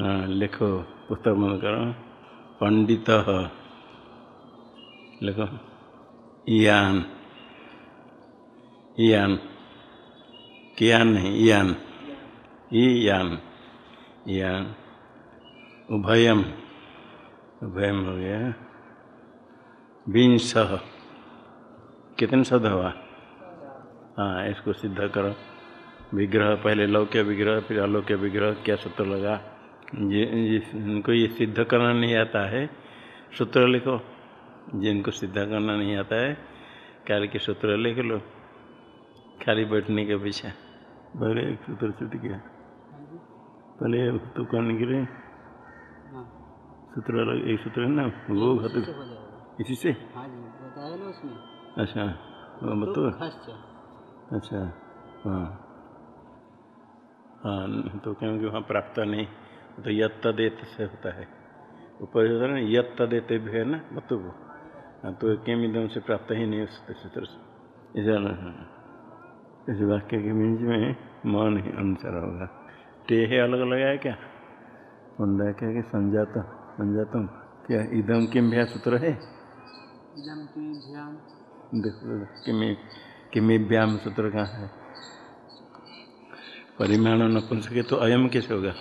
लिखो, पुस्तक बंद करो। पंडित, लिखो। ईयान ईयान कियान नहीं ईयान ईयान उभयम। उभयम हो गया। विंश। कितने शब्द हुआ? हाँ इसको सिद्ध करो। विग्रह, पहले लौक्य विग्रह, फिर अलौक्य विग्रह, क्या सूत्र लगा? ये जिनको ये सिद्ध करना नहीं आता है। सूत्र लिखो। जिनको सिद्ध करना नहीं आता है। काल के सूत्र लिख लो। खाली बैठने के पीछे। पहले एक सूत्र छूट गया पहले तो करने के लिए। सूत्र अलग एक सूत्र है ना? वो घट इसी से? हाँ जी बताया ना उसमें अच्छा वो बताओ। अच्छा हाँ। हाँ तो क्योंकि वहाँ प्राप्त नहीं। तो तदेत से होता है। ऊपर होता है ना यत तदेत भी है ना बतु को हाँ तो केम एकदम से प्राप्त ही नहीं हो सूत्र से। इस इस वाक्य के बीच में मन ही अनुसार होगा। टे है अलग अलग है क्या? पंद्रह क्या कि संजात संजातम। क्या इदम किम भ्या सूत्र है? इदम देखो किमी किमीभ्याम सूत्र कहाँ है? परिमाण नपुंसक तो अयम कैसे होगा?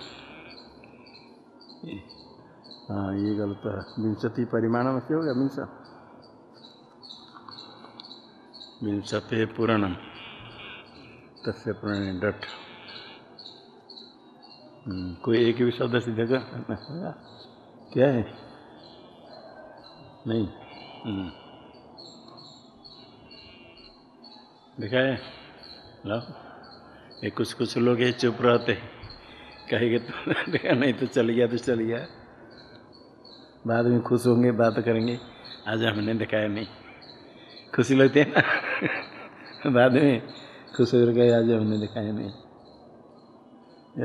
हाँ ये गलत है। विंशति परिमाण में से होगा विंश विंशते पूरणम। तस्य पूर्ण डट। हम्म, कोई एक भी शब्द सिद्ध कर? क्या है? नहीं। हम्म। देखा है? लो। ये कुछ कुछ लोग ये चुप रहते कहेंगे तो नहीं तो चल गया तो चल गया। बाद में खुश होंगे, बात करेंगे। आज हमने दिखाया नहीं। खुशी लगती है ना? बाद में खुश होकर कहे आज हमने दिखाया नहीं।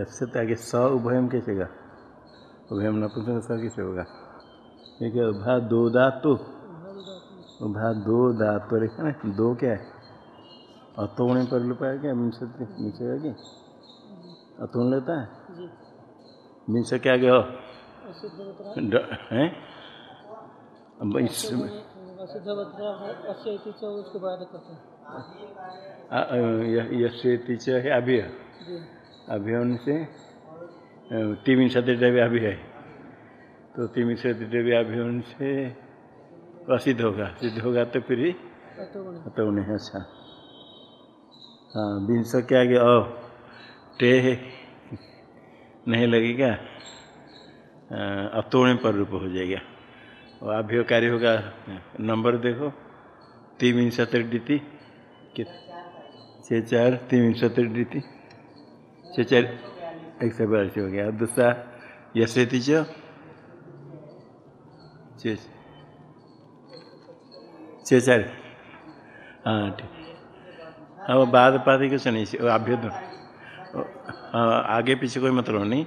ऐसे तो आगे स उभयम कैसे गा उभयम न पूछो स कैसे होगा? ठीक है उभा दो धातु? उभा दो धातु लिखा ना, दो क्या है? अतोणे पर लुपाया क्या? मिनसत मिसेगा क्या अतोण लेता है? जी। मिनस क्या गया? हैं? च हैं से है। अभी जी। अभिवन से तीन सतृव्य अभी है। तो तीन सतृव्य अभिवन से असिद्ध होगा सिद्ध होगा तो फिर तो उन्हें अच्छा। हाँ विंश क्या गया? ओ टे नहीं लगेगा अतोड़े पर रूप हो जाएगा। और अभ्य कार्य होगा। नंबर देखो। तीन विंशति डीती। छः चार, तीन विंशति डीती। छः चार, एक सौ बयासी हो गया। दूसरा यशेती च छः चार। हाँ ठीक। हाँ वो बाद पाती कुछ नहीं। हाँ आगे पीछे कोई मतलब नहीं।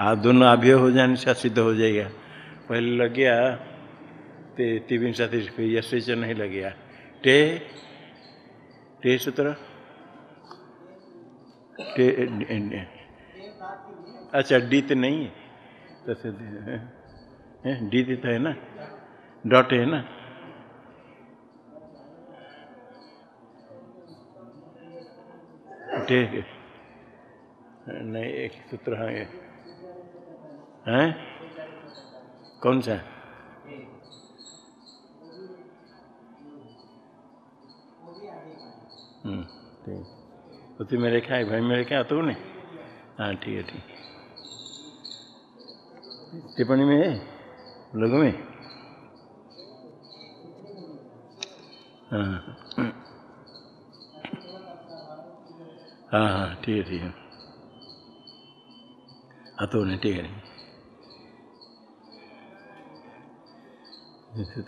आप दोनों आभ्य हो जाने से सिद्ध हो जाएगा। पहले लग गया, ते तिबिन साथी फिर से नहीं लग गया। टे टे सूत्र? अच्छा डी तो नहीं है। तो फिर डी तो है ना? डॉट है ना? ठीक है नहीं, एक सूत्र है ये। हैं? कौन सा? हम्म ठीक। उसी में लिखा है, भाई में लिखा तो ने हाँ ठीक है, ठीक। टिप्पणी में है? लघु में? हाँ। हाँ हाँ ठीक है ठीक है। हाँ तो नहीं ठीक है।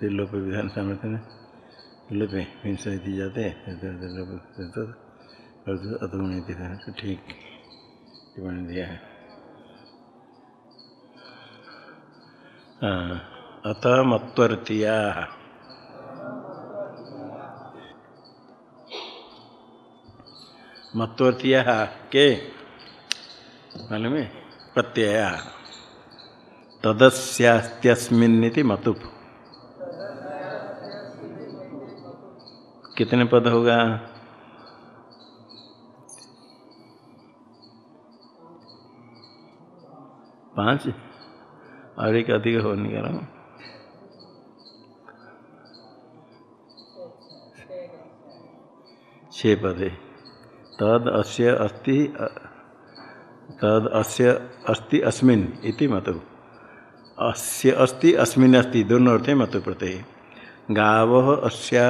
लोप विधान सामर्थ्य में लोप हिंसा जाते हैं अतो तो ठीक टिप्पणी दिया है। हाँ अतः मत्वर्तिया मत्वर्तिया के, मालूम है? प्रत्यय। तदस्यास्त्यस्मिन्निति मतुप कितने पद होगा? पाँच? और एक अधिक हो नहीं कर। रहा हूँ छः पद। तद अस्य अस्ति तद अस्य अस्ति अस्मिन इति मत। अस्य अस्ति अस्मिन अस्ति दोनों अर्थ मत प्रत्यय। गाव अस्या,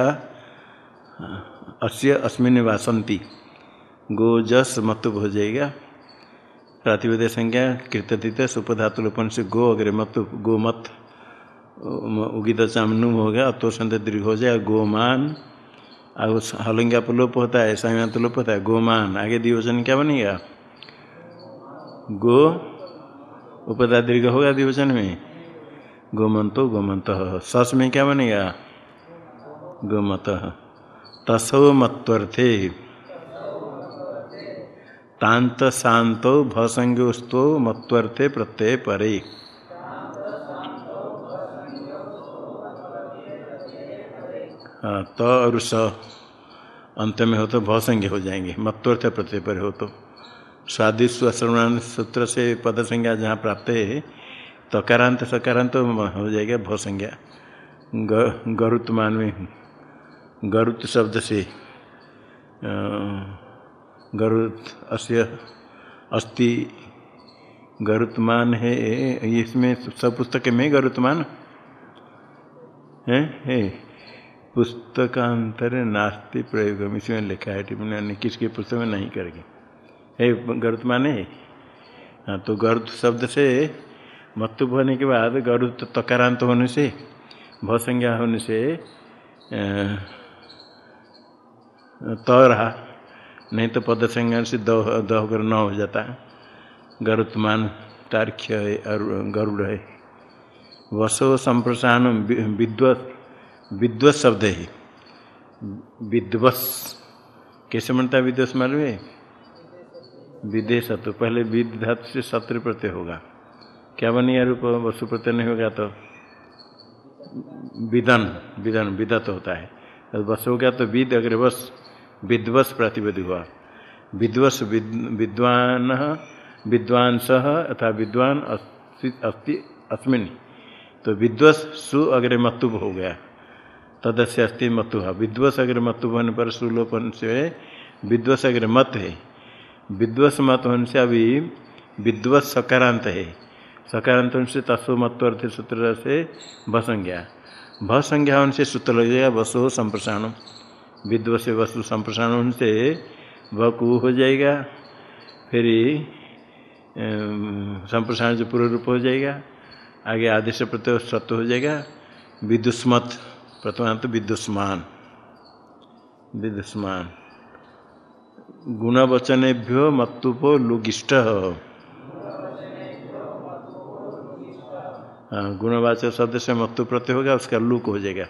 अस्य अस्मिन वासंती गोजस मत हो जाएगा प्रातिपद संज्ञा कृततीत सुपधातु लोपन से गो अग्रे मत, गोमत उगित चामनु हो गया तो संत दीर्घ हो जाएगा गोमान और हलंगा होता है संज्ञा तो लोप होता है गोमान। आगे दिवचन क्या बनेगा? गो उपदा दीर्घ होगा दिवचन में। गोमंतो गोमंत। सस में क्या बनेगा? गोमत। तसो मत्वर्थे। तांत शांतो भसंगोस्तो मत्वर्थे प्रत्यय परे। त और स। अंत में हो तो भसंज्ञ हो जाएँगे। मत्वर्थ प्रत्यय पर हो तो। स्वादिस्व श्रवणान सूत्र से पद संज्ञा जहाँ प्राप्त है, तकारांत सकारांत तो हो जाएगा भसंज्ञा गरुत्मान में गरुत शब्द से गरुत अस्य, अस्ति गरुत्मान है इसमें सब पुस्तक में गरुतमान है है। पुस्तकांतर नास्ति प्रयोग इसमें लिखा है, टिप्पणी किसके पुस्तक में नहीं करेंगे। है गरुत्मान है हाँ तो गरुत शब्द से मत्तु होने के बाद गरुत तकारांत होने से, भसंज्ञा होने से त रहा नहीं तो पद संज्ञा से कर न हो जाता। गरुत्मान तार्क्य है गरुड़ है। वसो संप्रसारण विद्वत विद्वत शब्द है। विद्वस, कैसे बनता है विद्वस मालूम है? विदेश तो पहले विद धातु से शत्रु प्रत्यय होगा। क्या बनेगा रूप वसु प्रत्यय नहीं होगा तो? विदन विदन, विदत होता है। तो बस हो गया तो विद, अगर बस विद्वस प्रतिपद हुआ। विद्वस विद्वान सह अथा विद्वान अस्ति अस्मिन। तो विद्वस सु अग्रे मतुब हो गया, तदस्य अस्ति मतु विद्वस अग्र मतुब होने पर सुलोपन से विद्वस अग्र मत है विद्वस मत होने से अभी विद्वस सकारांत है सकारांत होने से तस्व मत्वर्थ सूत्र से भसंज्ञा। भसंज्ञा होने से सूत्र लग जाएगा वसु संप्रसारण। विद्वस वस्तु संप्रसारण होने से वकु हो जाएगा। फिर संप्रसारण से पूर्व रूप हो जाएगा। आगे आदेश प्रत्यय सत्य हो जाएगा। विदुष्मत प्रथमांत विदुष्मान विदुष्मान गुणवचनेभ्यो मत्तुपो लुगिष्ट हाँ गुणवाचक शब्द से मत्तु प्रत्यय होगा, उसका लुक हो जाएगा।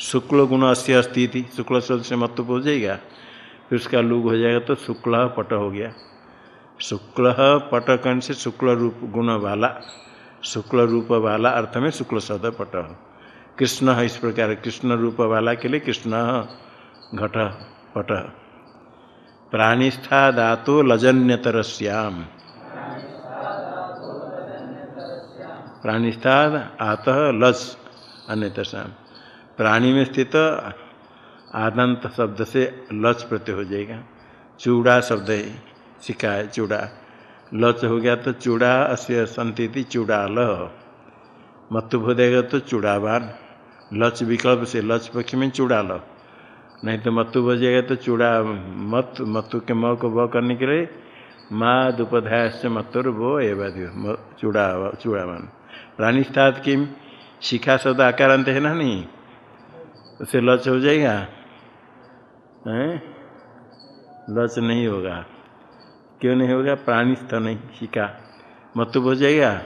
शुक्ल गुण अस्य अस्ति थी शुक्ल शब्द से मत्तु हो जाएगा। फिर उसका लुक हो जाएगा तो शुक्ल पट हो गया। शुक्ल पट कण से? शुक्ल रूप गुण वाला शुक्ल रूप वाला अर्थ में शुक्ल शब्द पट। कृष्ण इस प्रकार कृष्ण रूप वाला के लिए कृष्ण घट पट। प्राणिस्था धातु लजन्यतर श्याम प्राणिस्था आत लज अन्यतर श्याम प्राणी में स्थित आदंत शब्द से लच प्रत्यय हो जाएगा। चूड़ा शब्द है सिखा है, चूड़ा। लच हो गया तो चूड़ा, अस्य संति चूड़ाल। मत्तु हो देगा तो चूड़ावान। लच विकल्प से लच पक्ष में चूड़ाल। नहीं तो मत्तु जाएगा तो चूड़ा मत मत्तु के म को व करने के लिए माँ दुपध्याय से मत्तुर वो एवं चूड़ा चूड़ा चूड़ावान प्राणिस्थात किम शिखा शब्द आकारांत है ना नहीं? उसे लच हो जाएगा? हैं? लच नहीं होगा। क्यों नहीं होगा? प्राणीस्थ नहीं, शिखा। मत्तु हो जाएगा?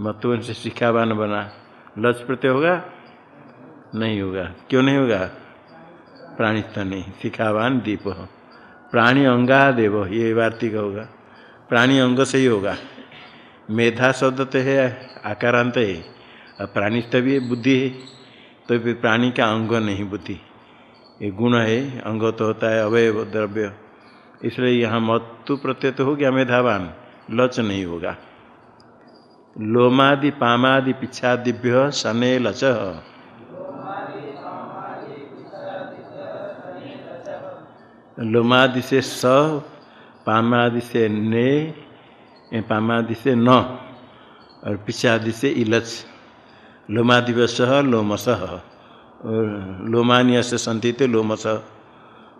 मतु से शिखावान बना। लच प्रत्यय होगा? नहीं होगा। क्यों नहीं होगा? प्राणीस्थ नहीं शिखावान दीप प्राणी अंगा देव ये वार्तिक होगा प्राणी अंग से ही होगा मेधा शब्द तो है आकारांत है और प्राणिस्थ भी बुद्धि है तो फिर प्राणी का अंग नहीं बुद्धि ये गुण है अंग तो होता है अवयव द्रव्य इसलिए यहाँ मतु प्रत्यय तो हो गया मेधावान लच नहीं होगा लोमादि पामादि पिछादिभ्य शने लच लोमादि से स पामादि से ने पामादि से न और पिछादि से इलच लोमादिवस लोमस लोमान्य से संतित लोमस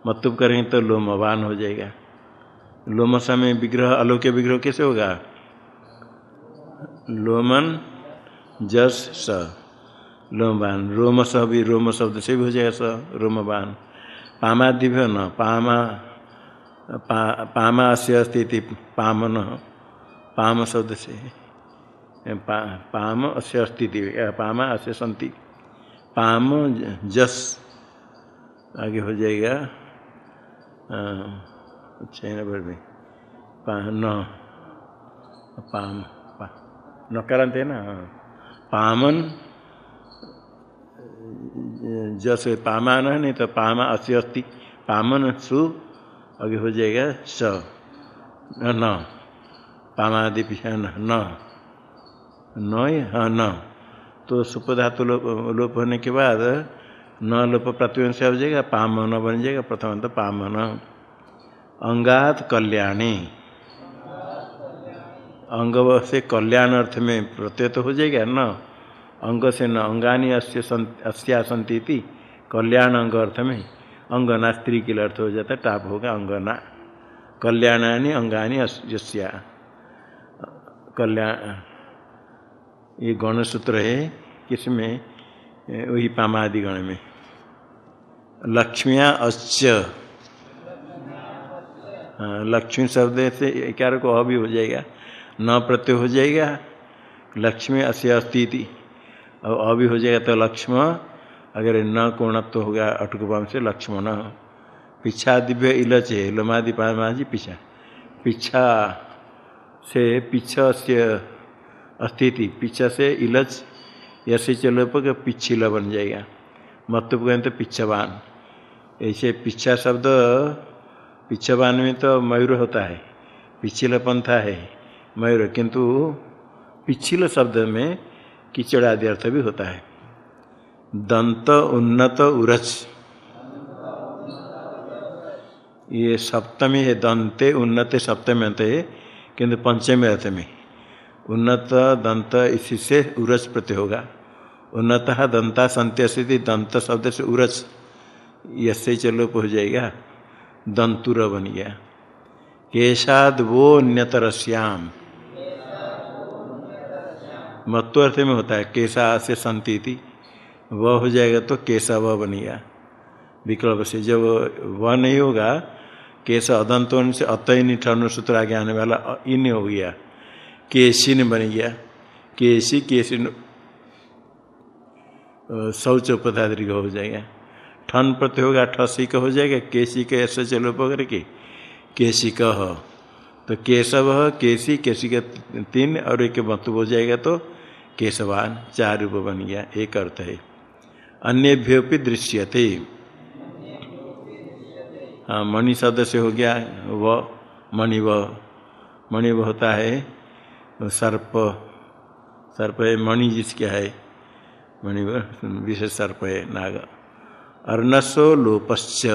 मतुब करेंगे तो लोमवान हो जाएगा लोमस में विग्रह अलौक्य विग्रह कैसे होगा लोमन जस स लोमवान रोम स भी रोम शब्द से भी हो जाएगा स रोमवान पामादिभ्य न पामा पा, पामा से स्थिति पामन पाम शब्द से पाम अस्य अस्तित्व पामा अस्य संति पाम जस आगे हो जाएगा। छः नंबर में पा न पाम पा नकारांत है ना पामन जस पामान है, नहीं तो पामा अस्य अस्थि पामन सु आगे हो जाएगा स। न। पामादि न। न हाँ न। तो सुपधातु लोप लोप होने के बाद न लोप प्रतिबंध से हो जाएगा पाम न बन जाएगा प्रथम तो पाम न अंगात कल्याणी। अंग से कल्याण अर्थ में प्रत्यय तो हो जाएगा, न। अंग से न अंगानी अस्या संति कल्याण अंग अर्थ में अंगना स्त्री के लिए अर्थ हो जाता है, टाप होगा अंगना। कल्याणानी अंगानी अस्या कल्याण ये गण सूत्र है, किसमें? वही पामादि गण में। लक्ष्मिया अच्छ लक्ष्मी शब्द से क्या को अभी हो जाएगा, न प्रत्यय हो जाएगा लक्ष्मी अस्य अस्थिति और अभी हो जाएगा तो लक्ष्म, अगर न कोणत्व तो होगा अटकुपाम से लक्ष्मण। पीछा दिव्य इलच है लमादि पामादि पीछा। पीछा से पिछा से अस्थिति पीछा से इलच ऐसे चलो पर पिछिला बन जाएगा। मतलब कहें तो पिछवान ऐसे पिछा शब्द पिछवान में तो मयूर होता है पिछिला पंथा है, मयूर। किंतु पिछिल शब्द में कीचड़ आदि अर्थ भी होता है। दंत, उन्नत उरच ये सप्तमी है, दंते, उन्नत, सप्तमी अंत है, किंतु पंचमी अर्थ में। उन्नत, दंत, इसी से उरच प्रत्यय होगा। उन्नत, दंता संत्य स्थिति दंत शब्द से उरच यसे चलो हो जाएगा। दंतुर बन गया। केशाद वो अन्यतर श्याम मत्वर्थ में होता है केसा से संति वह हो जाएगा तो केशा वह बन गया विकल्प से जब वह नहीं होगा, केश अदंत होने से अतः ठन सूत्र आगे आने वाला इन हो गया। केशिन बन गया। केसी केशी शौच उपधाद्रिक हो जाएगा। ठन प्रत्यय होगा, ठसी का हो जाएगा केसी का ऐसे चलो पकड़ के। केसी का हो। तो केशव केसी केसी का तीन, और एक मतु हो जाएगा तो केशवान चार रूप बन गया, एक अर्थ है। अन्यभ्योपि दृश्यते। हाँ मणि शब्द से हो गया, व मणि व मणि होता है, सर्प। सर्प है, मणि जिसका है। मणि विशेष सर्प है, नाग। अर्नसो लोपश्च।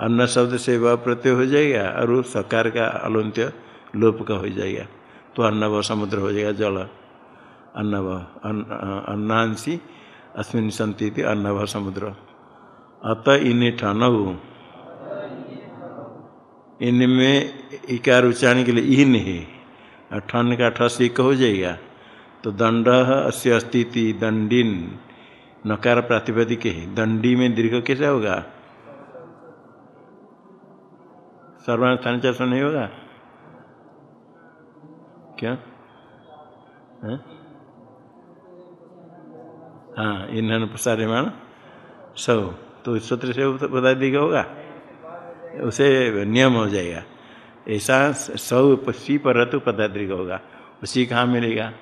अन्न शब्द से वह प्रत्यय हो जाएगा, और सकार का अलंत्य, लोप का हो जाएगा। तो अन्नव समुद्र हो जाएगा, जल। अन्नव अन्नांशी अस्मिन संति अन्नव समुद्र। अत इन ठनऊ इनमें इकार उच्चारण के लिए इन है। ठन का ठस एक हो जाएगा। तो दंड अस्य अस्तिति दंडिन। नकार प्रातिपदिक है। दंडी में दीर्घ कैसे होगा? सर्वान स्थान नहीं होगा? क्या? है? हाँ ईंधन प्रसारिमाण सब तो सूत्र से बता दिया होगा? उसे नियम हो जाएगा। ऐसा सौ सी पर तो पदाद्रिक होगा। उसी कहाँ मिलेगा?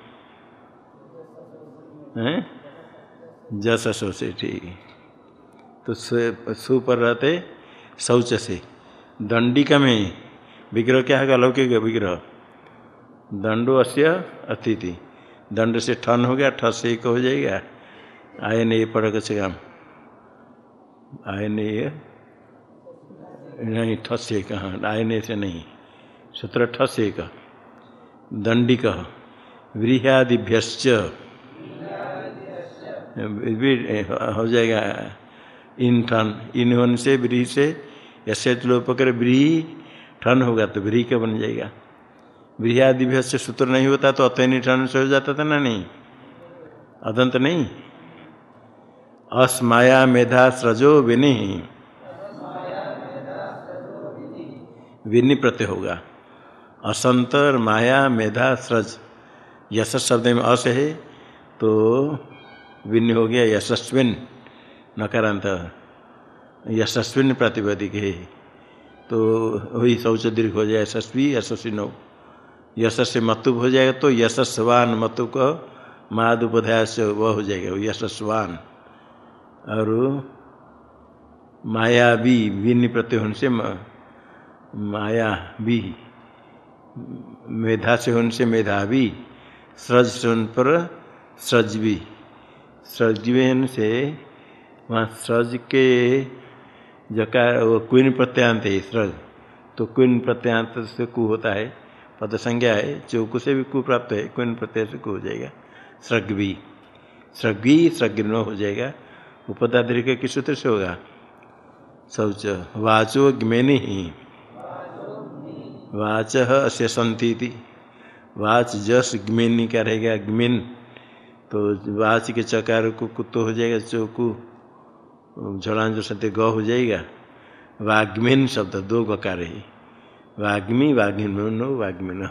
हैं? जस सौ से ठीक तो सु पर रहते शौच से। दंडिका में विग्रह क्या है अलौकिक विग्रह। दंडो अस्य अतिथि। दंड से ठन हो गया, ठस एक हो जाएगा। आय नहीं पड़क से काम आय नहीं नहीं, ठस से कहाँ आय नहीं से नहीं। सूत्र ठस एक। दंडिक। व्रीहादिभ्यश्च। हो जाएगा। इन ठन। इन होने से व्री से ऐसे लोप कर व्रीही ठन होगा तो व्री का बन जाएगा। व्रीहादिभ्य से सूत्र नहीं होता तो अतनी ठन से हो जाता था ना नहीं? अदंत नहीं? अस्माया मेधा सृजो विनि। विनि प्रत्यय होगा। असंतर माया मेधा सृज। यश शब्द में अस है तो विन्न हो गया यशस्विन। नकारांत। यशस्विन प्रतिपदिक है। तो वही शौच दीर्घ हो जाए, यशस्वी यशस्वी नौ। यश से मतुब हो जाएगा तो यशस्वान मतुब को माद उपध्याय से वह हो जाएगा यशस्वान। और मायावी विन्न प्रत्यय होने से माया भी, मेधा से होने से मेधावी सृज से होने पर सृजवी सृजवेन से वहाँ सृज के जकार, वो क्विन प्रत्यांत है, सृज। तो क्विन प्रत्यांत से कु होता है पद संज्ञा है चौकु से भी कु प्राप्त है, कुन प्रत्यय से कु हो जाएगा। सृग्वी सृग्वी सृग्नो हो जाएगा। उपदाद्रिक किस सूत्र से होगा? शौच। वाचो ग्मेनि ही। वाच अस्य संति वाच जस ग्मेनि क्या रहेगा? ग्मिन तो वाच के चकार को कुत्तो हो जाएगा चौकू जो सत्य ग हो जाएगा। वाग्मिन शब्द दो गकार है। वाग्मी वाग्मिन वाग्मिन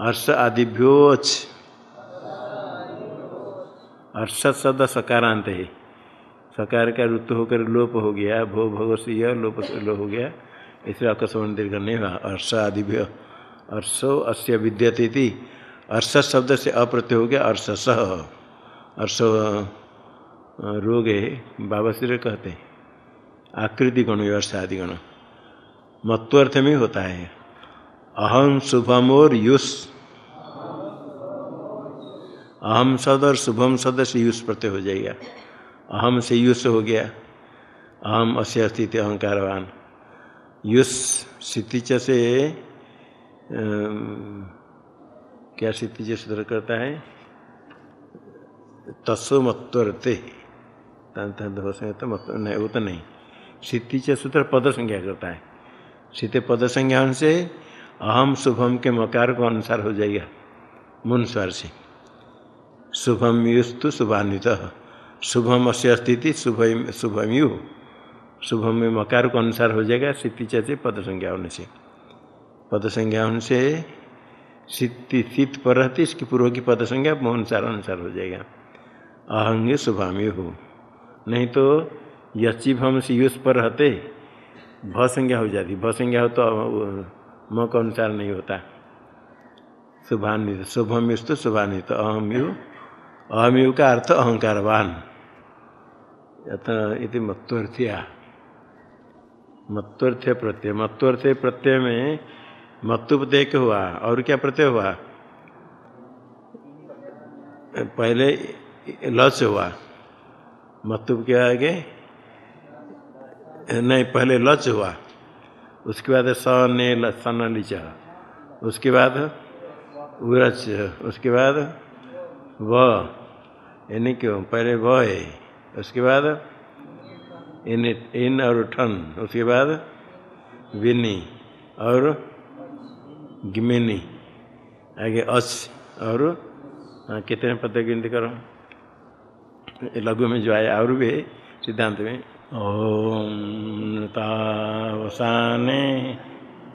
अर्ष आदिभ्योच अर्ष शब्द सकारांत है। सकार का ऋतु होकर लोप हो गया, भो भोग से यह लोप लो हो गया, इसलिए आकस्मण दीर्घ नहीं हुआ अर्ष आदिभ्य। अर्षो अस्य विद्यते थी अर्ष शब्द से अप्रत्यय हो गया, अर्ष सह अर्ष रोग है बाबा श्री कहते आकृति गण अर्ष आदि गण। मत्वर्थ में होता है। अहम शुभम और युष अहम सद और शुभम सद से युष प्रत्यय हो जाएगा। अहम से युष हो गया। अहम अस्य स्थिति अहंकारवान। युष स्थितिच से क्या स्थितिच सूत्र करता है? तस्व मत्वरते। हो तो मत, नहीं, वो तो नहीं। स्थितिच सूत्र पद संज्ञा करता है। स्थिति पद संज्ञा से अहम शुभम के मकार को अनुसार हो जाएगा। मुन स्वर से शुभम युस्तु शुभान्वित। शुभम अस्य स्थिति शुभ शुभम यु शुभम में मकार को अनुसार हो जाएगा सिद्धि से पद संज्ञा होने से। पद संज्ञा होने से सिद्धि सिद्ध पर रहती, इसकी पूर्व की पद संज्ञा अनुसार अनुसार हो जाएगा। अहंग शुभामी हो नहीं तो यचिभम से युष पर रहते भ संज्ञा हो जाती। भ संज्ञा हो तो म का अनुसार नहीं होता। शुभान्वित युस्तु शुभान्वित। अहमयु अहमयु का अर्थ अहंकारवान। इति मत्वर्थ्या मत्वर्थ प्रत्यय। मत्वर्थ प्रत्यय में मत्तुपदेय हुआ। और क्या प्रत्यय हुआ? पहले लच हुआ। मत्तुप क्या आगे? नहीं, पहले लच हुआ। उसके बाद स ने सन लीचा उसके बाद उरच उसके बाद व। यानी क्यों पहले व है। उसके बाद इन इन और ठन। उसके बाद विनी और गिमिनी। आगे अच और हाँ कितने पद गिनती करो? लघु में जो आया, और भी है, सिद्धांत में। ओम तावसाने